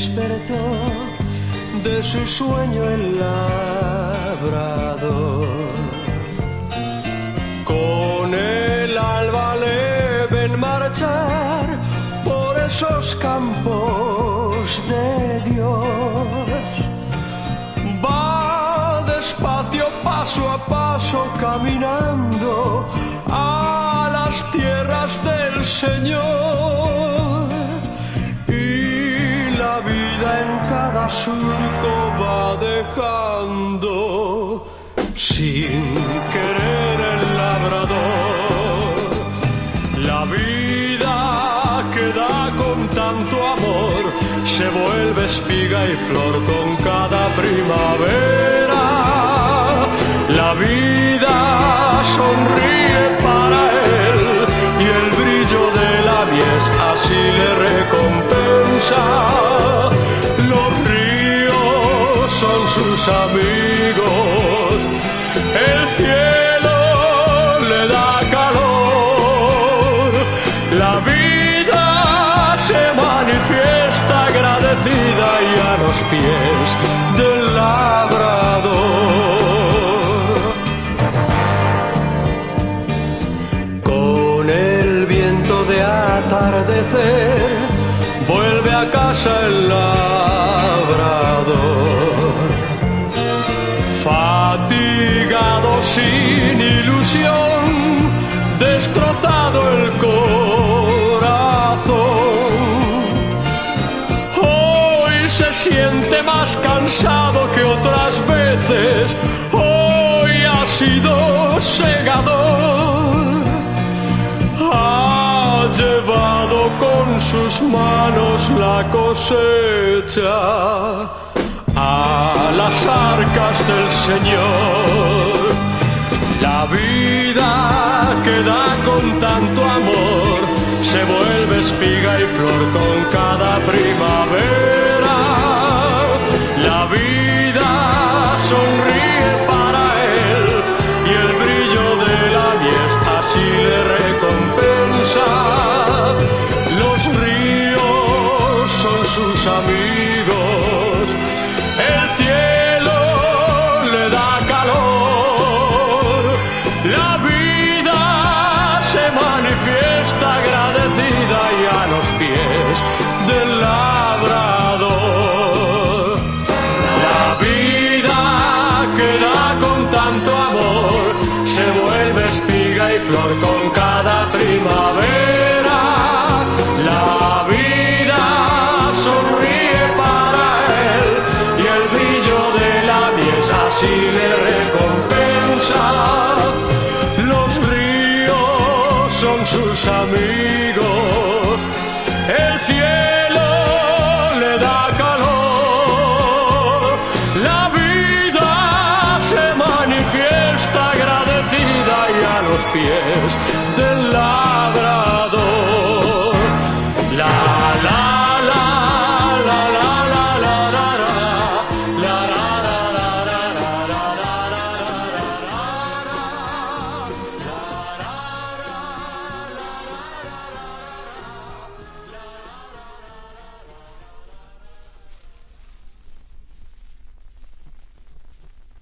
despertó de su sueño el labrador. Con el alba le ven marchar por esos campos de Dios. Va despacio, paso a paso, caminando a las tierras del Señor. La vida en cada surco va dejando sin querer el labrador. La vida que da con tanto amor se vuelve espiga y flor con cada primavera. La vida sonríe sus amigos, el cielo le da calor, la vida se manifiesta agradecida y a los pies del labrador. Con el viento de atardecer vuelve a casa el labrador. Más cansado que otras veces. Hoy ha sido segador. Ha llevado con sus manos la cosecha a las arcas del Señor. La vida que da con tanto amor se vuelve espiga y flor con cada primavera. Chile